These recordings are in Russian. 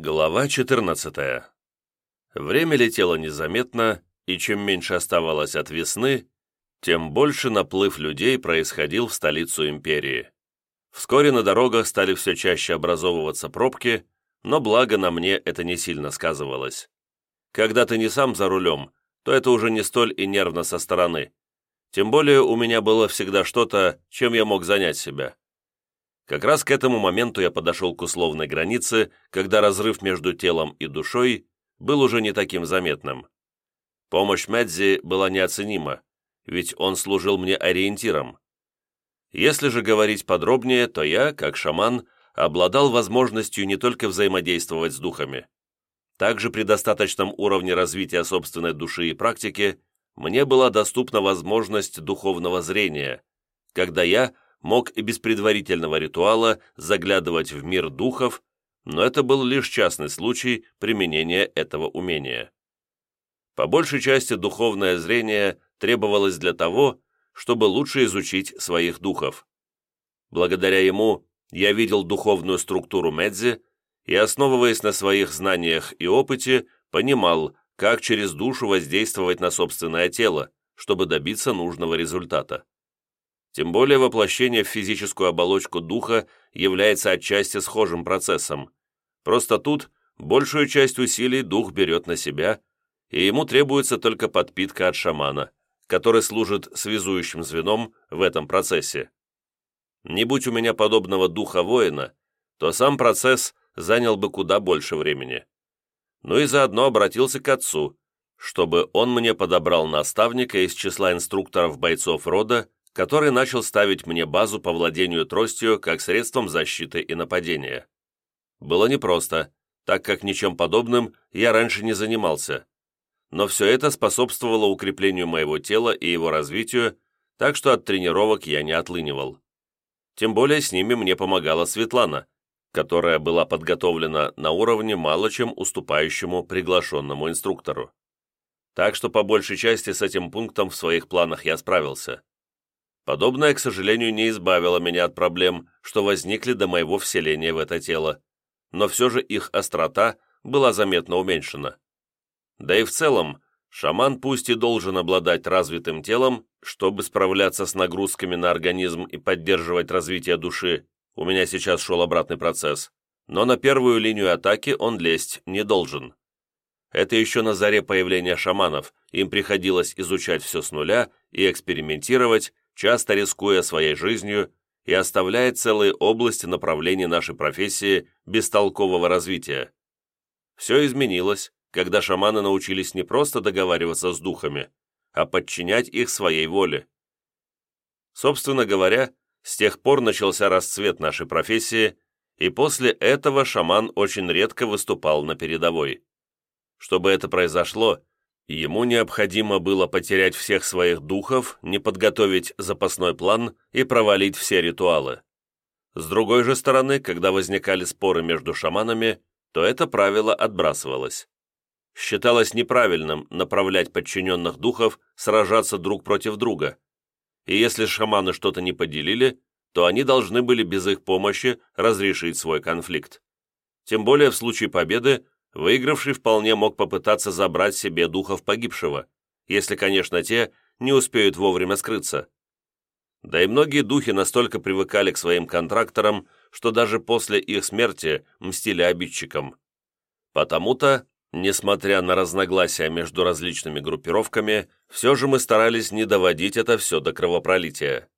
Глава 14. Время летело незаметно, и чем меньше оставалось от весны, тем больше наплыв людей происходил в столицу империи. Вскоре на дорогах стали все чаще образовываться пробки, но благо на мне это не сильно сказывалось. Когда ты не сам за рулем, то это уже не столь и нервно со стороны. Тем более у меня было всегда что-то, чем я мог занять себя. Как раз к этому моменту я подошел к условной границе, когда разрыв между телом и душой был уже не таким заметным. Помощь Мэдзи была неоценима, ведь он служил мне ориентиром. Если же говорить подробнее, то я, как шаман, обладал возможностью не только взаимодействовать с духами. Также при достаточном уровне развития собственной души и практики мне была доступна возможность духовного зрения, когда я – мог и без предварительного ритуала заглядывать в мир духов, но это был лишь частный случай применения этого умения. По большей части духовное зрение требовалось для того, чтобы лучше изучить своих духов. Благодаря ему я видел духовную структуру Медзи и, основываясь на своих знаниях и опыте, понимал, как через душу воздействовать на собственное тело, чтобы добиться нужного результата. Тем более воплощение в физическую оболочку духа является отчасти схожим процессом. Просто тут большую часть усилий дух берет на себя, и ему требуется только подпитка от шамана, который служит связующим звеном в этом процессе. Не будь у меня подобного духа воина, то сам процесс занял бы куда больше времени. Ну и заодно обратился к отцу, чтобы он мне подобрал наставника из числа инструкторов бойцов рода, который начал ставить мне базу по владению тростью как средством защиты и нападения. Было непросто, так как ничем подобным я раньше не занимался. Но все это способствовало укреплению моего тела и его развитию, так что от тренировок я не отлынивал. Тем более с ними мне помогала Светлана, которая была подготовлена на уровне мало чем уступающему приглашенному инструктору. Так что по большей части с этим пунктом в своих планах я справился. Подобное, к сожалению, не избавило меня от проблем, что возникли до моего вселения в это тело, но все же их острота была заметно уменьшена. Да и в целом, шаман пусть и должен обладать развитым телом, чтобы справляться с нагрузками на организм и поддерживать развитие души, у меня сейчас шел обратный процесс, но на первую линию атаки он лезть не должен. Это еще на заре появления шаманов, им приходилось изучать все с нуля и экспериментировать, часто рискуя своей жизнью и оставляя целые области направлений нашей профессии без толкового развития. Все изменилось, когда шаманы научились не просто договариваться с духами, а подчинять их своей воле. Собственно говоря, с тех пор начался расцвет нашей профессии, и после этого шаман очень редко выступал на передовой. Чтобы это произошло, Ему необходимо было потерять всех своих духов, не подготовить запасной план и провалить все ритуалы. С другой же стороны, когда возникали споры между шаманами, то это правило отбрасывалось. Считалось неправильным направлять подчиненных духов сражаться друг против друга. И если шаманы что-то не поделили, то они должны были без их помощи разрешить свой конфликт. Тем более в случае победы выигравший вполне мог попытаться забрать себе духов погибшего, если, конечно, те не успеют вовремя скрыться. Да и многие духи настолько привыкали к своим контракторам, что даже после их смерти мстили обидчикам. Потому-то, несмотря на разногласия между различными группировками, все же мы старались не доводить это все до кровопролития.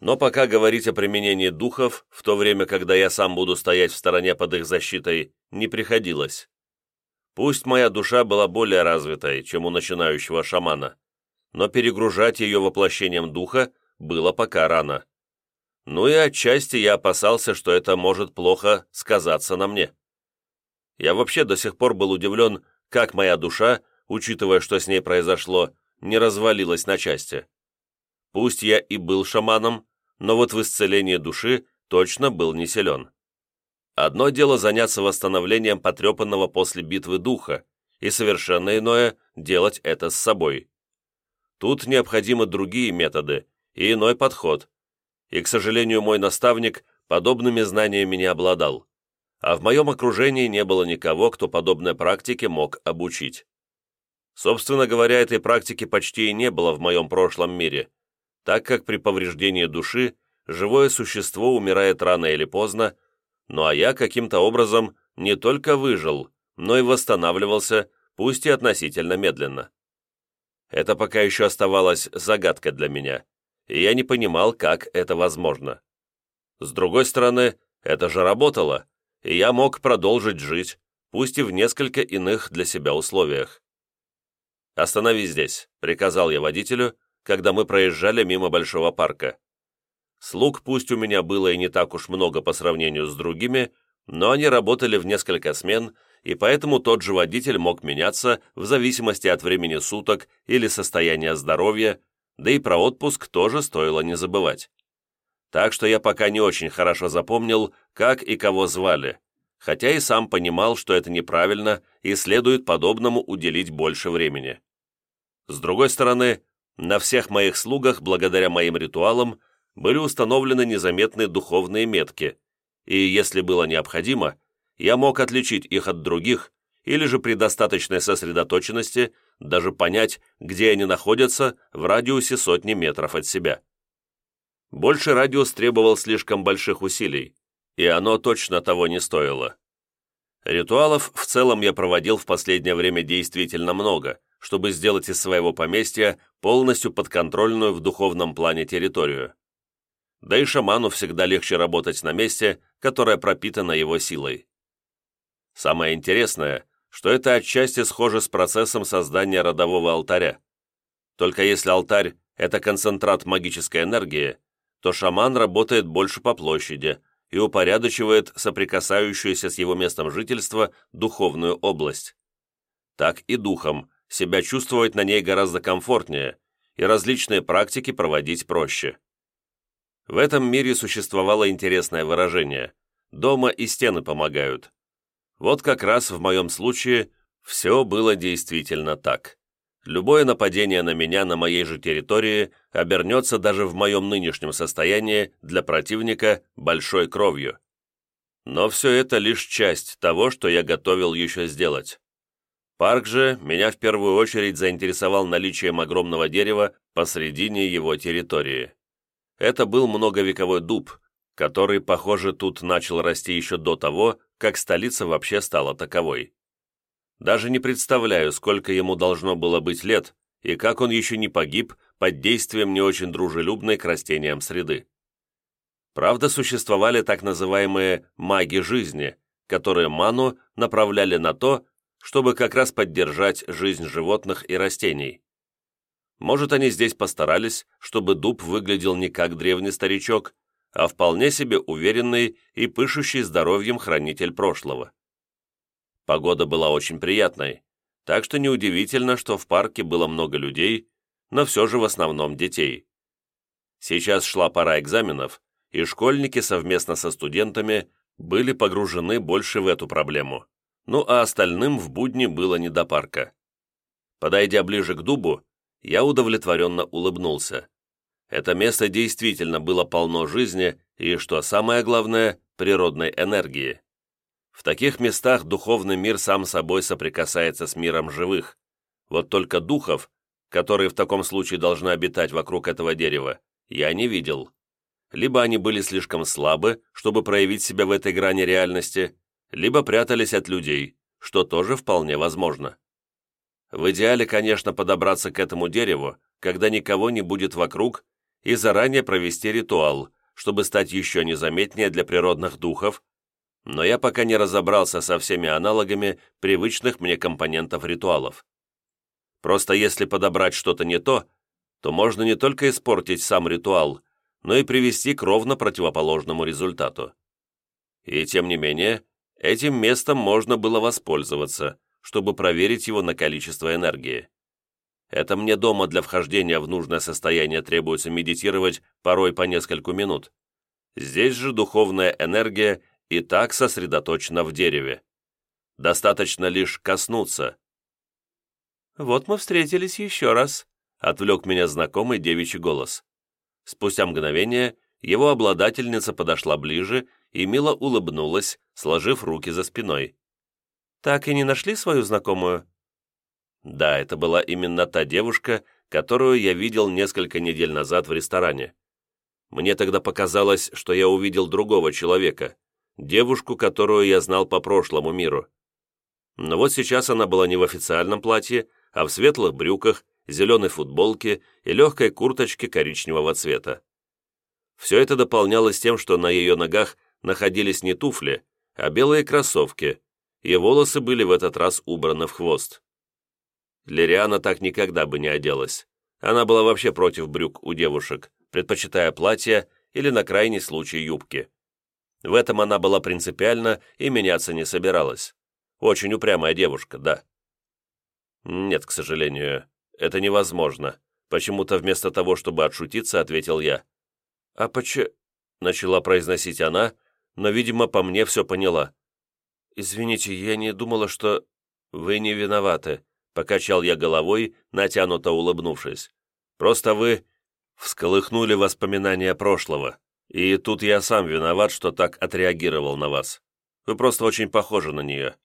Но пока говорить о применении духов, в то время, когда я сам буду стоять в стороне под их защитой, не приходилось. Пусть моя душа была более развитой, чем у начинающего шамана, но перегружать ее воплощением духа было пока рано. Ну и отчасти я опасался, что это может плохо сказаться на мне. Я вообще до сих пор был удивлен, как моя душа, учитывая, что с ней произошло, не развалилась на части. Пусть я и был шаманом, но вот в исцелении души точно был не силен. Одно дело заняться восстановлением потрепанного после битвы духа, и совершенно иное – делать это с собой. Тут необходимы другие методы и иной подход. И, к сожалению, мой наставник подобными знаниями не обладал. а в моем окружении не было никого, кто подобной практике мог обучить. Собственно говоря, этой практики почти и не было в моем прошлом мире, так как при повреждении души живое существо умирает рано или поздно, ну а я каким-то образом не только выжил, но и восстанавливался, пусть и относительно медленно. Это пока еще оставалось загадкой для меня, и я не понимал, как это возможно. С другой стороны, это же работало, и я мог продолжить жить, пусть и в несколько иных для себя условиях. «Останови здесь», — приказал я водителю, когда мы проезжали мимо большого парка. Слуг пусть у меня было и не так уж много по сравнению с другими, но они работали в несколько смен, и поэтому тот же водитель мог меняться в зависимости от времени суток или состояния здоровья, да и про отпуск тоже стоило не забывать. Так что я пока не очень хорошо запомнил, как и кого звали, хотя и сам понимал, что это неправильно и следует подобному уделить больше времени. С другой стороны, на всех моих слугах, благодаря моим ритуалам, были установлены незаметные духовные метки, и, если было необходимо, я мог отличить их от других, или же при достаточной сосредоточенности даже понять, где они находятся в радиусе сотни метров от себя. Больше радиус требовал слишком больших усилий, и оно точно того не стоило. Ритуалов в целом я проводил в последнее время действительно много, чтобы сделать из своего поместья полностью подконтрольную в духовном плане территорию да и шаману всегда легче работать на месте, которое пропитано его силой. Самое интересное, что это отчасти схоже с процессом создания родового алтаря. Только если алтарь – это концентрат магической энергии, то шаман работает больше по площади и упорядочивает соприкасающуюся с его местом жительства духовную область. Так и духом себя чувствовать на ней гораздо комфортнее и различные практики проводить проще. В этом мире существовало интересное выражение «дома и стены помогают». Вот как раз в моем случае все было действительно так. Любое нападение на меня на моей же территории обернется даже в моем нынешнем состоянии для противника большой кровью. Но все это лишь часть того, что я готовил еще сделать. Парк же меня в первую очередь заинтересовал наличием огромного дерева посредине его территории. Это был многовековой дуб, который, похоже, тут начал расти еще до того, как столица вообще стала таковой. Даже не представляю, сколько ему должно было быть лет, и как он еще не погиб под действием не очень дружелюбной к растениям среды. Правда, существовали так называемые «маги жизни», которые ману направляли на то, чтобы как раз поддержать жизнь животных и растений. Может, они здесь постарались, чтобы дуб выглядел не как древний старичок, а вполне себе уверенный и пышущий здоровьем хранитель прошлого. Погода была очень приятной, так что неудивительно, что в парке было много людей, но все же в основном детей. Сейчас шла пора экзаменов, и школьники совместно со студентами были погружены больше в эту проблему, ну а остальным в будни было не до парка. Подойдя ближе к дубу, я удовлетворенно улыбнулся. Это место действительно было полно жизни и, что самое главное, природной энергии. В таких местах духовный мир сам собой соприкасается с миром живых. Вот только духов, которые в таком случае должны обитать вокруг этого дерева, я не видел. Либо они были слишком слабы, чтобы проявить себя в этой грани реальности, либо прятались от людей, что тоже вполне возможно. В идеале, конечно, подобраться к этому дереву, когда никого не будет вокруг, и заранее провести ритуал, чтобы стать еще незаметнее для природных духов, но я пока не разобрался со всеми аналогами привычных мне компонентов ритуалов. Просто если подобрать что-то не то, то можно не только испортить сам ритуал, но и привести к ровно противоположному результату. И тем не менее, этим местом можно было воспользоваться, чтобы проверить его на количество энергии. Это мне дома для вхождения в нужное состояние требуется медитировать порой по нескольку минут. Здесь же духовная энергия и так сосредоточена в дереве. Достаточно лишь коснуться. «Вот мы встретились еще раз», — отвлек меня знакомый девичий голос. Спустя мгновение его обладательница подошла ближе и мило улыбнулась, сложив руки за спиной. «Так и не нашли свою знакомую?» Да, это была именно та девушка, которую я видел несколько недель назад в ресторане. Мне тогда показалось, что я увидел другого человека, девушку, которую я знал по прошлому миру. Но вот сейчас она была не в официальном платье, а в светлых брюках, зеленой футболке и легкой курточке коричневого цвета. Все это дополнялось тем, что на ее ногах находились не туфли, а белые кроссовки, и волосы были в этот раз убраны в хвост. Лириана так никогда бы не оделась. Она была вообще против брюк у девушек, предпочитая платья или на крайний случай юбки. В этом она была принципиальна и меняться не собиралась. Очень упрямая девушка, да. Нет, к сожалению, это невозможно. Почему-то вместо того, чтобы отшутиться, ответил я. «А почему?» — начала произносить она, но, видимо, по мне все поняла. «Извините, я не думала, что...» «Вы не виноваты», — покачал я головой, натянуто улыбнувшись. «Просто вы...» Всколыхнули воспоминания прошлого, и тут я сам виноват, что так отреагировал на вас. Вы просто очень похожи на нее».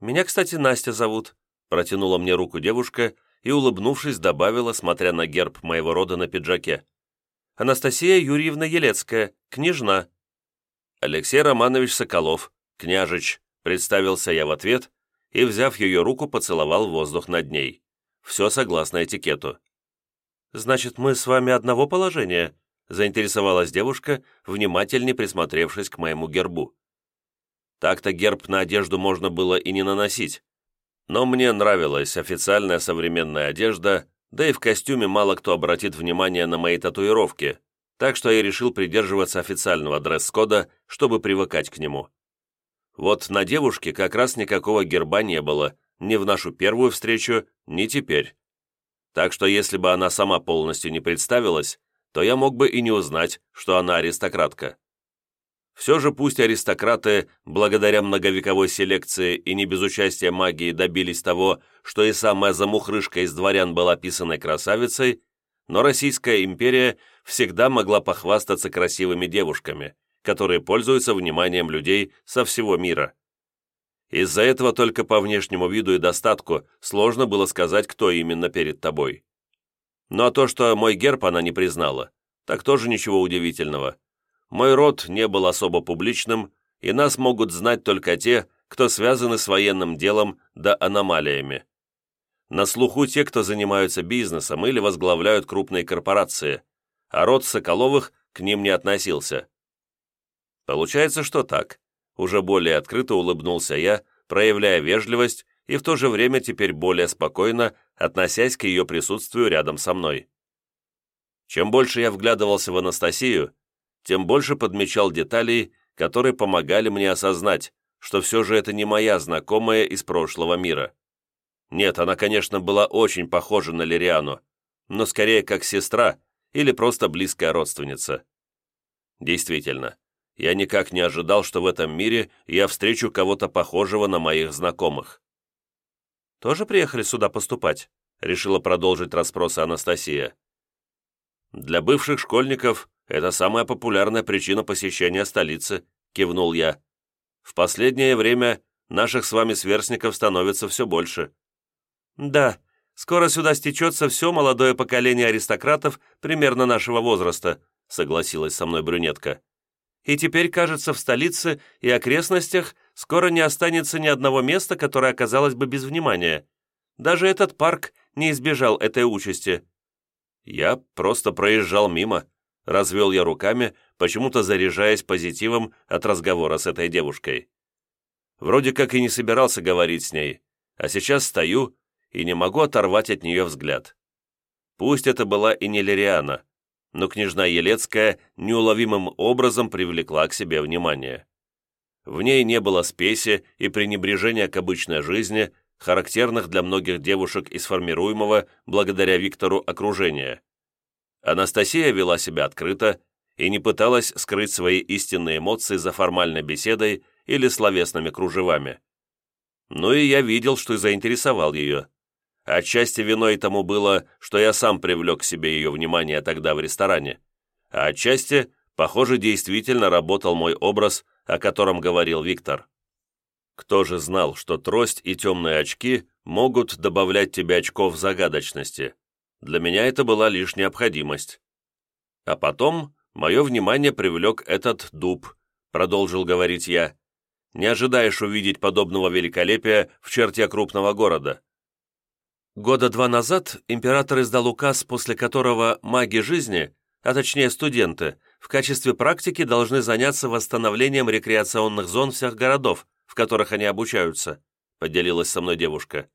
«Меня, кстати, Настя зовут», — протянула мне руку девушка и, улыбнувшись, добавила, смотря на герб моего рода на пиджаке. «Анастасия Юрьевна Елецкая, княжна». «Алексей Романович Соколов, княжич», — представился я в ответ и, взяв ее руку, поцеловал воздух над ней. Все согласно этикету. «Значит, мы с вами одного положения?» — заинтересовалась девушка, внимательнее присмотревшись к моему гербу. Так-то герб на одежду можно было и не наносить. Но мне нравилась официальная современная одежда, да и в костюме мало кто обратит внимание на мои татуировки, так что я решил придерживаться официального дресс-кода, чтобы привыкать к нему. Вот на девушке как раз никакого герба не было, ни в нашу первую встречу, ни теперь. Так что если бы она сама полностью не представилась, то я мог бы и не узнать, что она аристократка. Все же пусть аристократы, благодаря многовековой селекции и не без участия магии, добились того, что и самая замухрышка из дворян была писаной красавицей, но Российская империя всегда могла похвастаться красивыми девушками, которые пользуются вниманием людей со всего мира. Из-за этого только по внешнему виду и достатку сложно было сказать, кто именно перед тобой. Ну а то, что мой герб она не признала, так тоже ничего удивительного. Мой род не был особо публичным, и нас могут знать только те, кто связаны с военным делом да аномалиями. На слуху те, кто занимаются бизнесом или возглавляют крупные корпорации, а род Соколовых к ним не относился. Получается, что так. Уже более открыто улыбнулся я, проявляя вежливость и в то же время теперь более спокойно, относясь к ее присутствию рядом со мной. Чем больше я вглядывался в Анастасию, тем больше подмечал деталей, которые помогали мне осознать, что все же это не моя знакомая из прошлого мира. Нет, она, конечно, была очень похожа на Лириану, но скорее как сестра или просто близкая родственница. Действительно, я никак не ожидал, что в этом мире я встречу кого-то похожего на моих знакомых. «Тоже приехали сюда поступать?» — решила продолжить расспросы Анастасия. «Для бывших школьников это самая популярная причина посещения столицы», — кивнул я. «В последнее время наших с вами сверстников становится все больше». «Да, скоро сюда стечется все молодое поколение аристократов примерно нашего возраста», — согласилась со мной брюнетка. «И теперь, кажется, в столице и окрестностях скоро не останется ни одного места, которое оказалось бы без внимания. Даже этот парк не избежал этой участи». «Я просто проезжал мимо», Развел я руками, почему-то заряжаясь позитивом от разговора с этой девушкой. Вроде как и не собирался говорить с ней, а сейчас стою и не могу оторвать от нее взгляд. Пусть это была и не Лириана, но княжна Елецкая неуловимым образом привлекла к себе внимание. В ней не было спеси и пренебрежения к обычной жизни, характерных для многих девушек из формируемого благодаря Виктору окружения. Анастасия вела себя открыто и не пыталась скрыть свои истинные эмоции за формальной беседой или словесными кружевами. Ну и я видел, что заинтересовал ее. Отчасти виной тому было, что я сам привлек к себе ее внимание тогда в ресторане, а отчасти Похоже, действительно работал мой образ, о котором говорил Виктор. Кто же знал, что трость и темные очки могут добавлять тебе очков загадочности? Для меня это была лишь необходимость. А потом мое внимание привлек этот дуб, продолжил говорить я. Не ожидаешь увидеть подобного великолепия в черте крупного города. Года два назад император издал указ, после которого маги жизни, а точнее студенты, в качестве практики должны заняться восстановлением рекреационных зон всех городов, в которых они обучаются», — поделилась со мной девушка.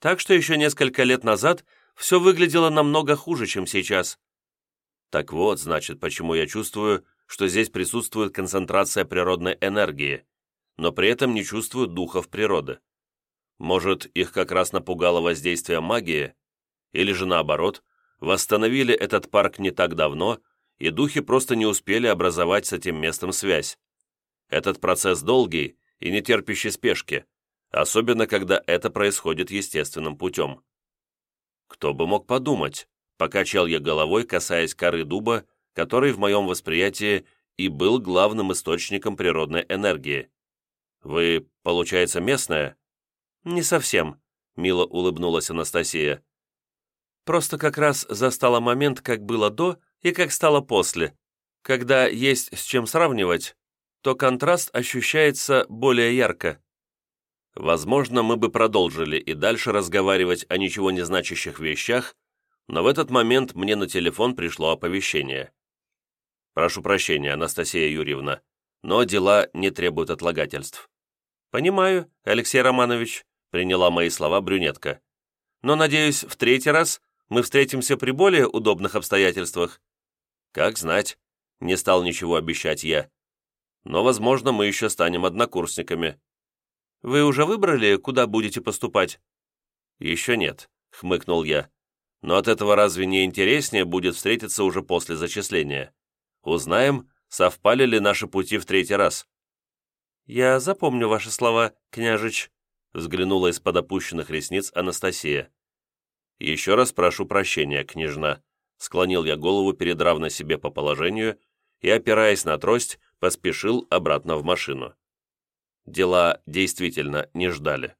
«Так что еще несколько лет назад все выглядело намного хуже, чем сейчас». Так вот, значит, почему я чувствую, что здесь присутствует концентрация природной энергии, но при этом не чувствую духов природы. Может, их как раз напугало воздействие магии? Или же наоборот, восстановили этот парк не так давно, и духи просто не успели образовать с этим местом связь. Этот процесс долгий и не терпящий спешки, особенно когда это происходит естественным путем. Кто бы мог подумать, покачал я головой, касаясь коры дуба, который в моем восприятии и был главным источником природной энергии. Вы, получается, местная? Не совсем, мило улыбнулась Анастасия. Просто как раз застала момент, как было до и как стало после. Когда есть с чем сравнивать, то контраст ощущается более ярко. Возможно, мы бы продолжили и дальше разговаривать о ничего не значащих вещах, но в этот момент мне на телефон пришло оповещение. «Прошу прощения, Анастасия Юрьевна, но дела не требуют отлагательств». «Понимаю, Алексей Романович», — приняла мои слова брюнетка. «Но, надеюсь, в третий раз мы встретимся при более удобных обстоятельствах». «Как знать», — не стал ничего обещать я но, возможно, мы еще станем однокурсниками. Вы уже выбрали, куда будете поступать?» «Еще нет», — хмыкнул я. «Но от этого разве не интереснее будет встретиться уже после зачисления? Узнаем, совпали ли наши пути в третий раз». «Я запомню ваши слова, княжич», — взглянула из-под опущенных ресниц Анастасия. «Еще раз прошу прощения, княжна», — склонил я голову перед равной себе по положению и, опираясь на трость, поспешил обратно в машину. Дела действительно не ждали.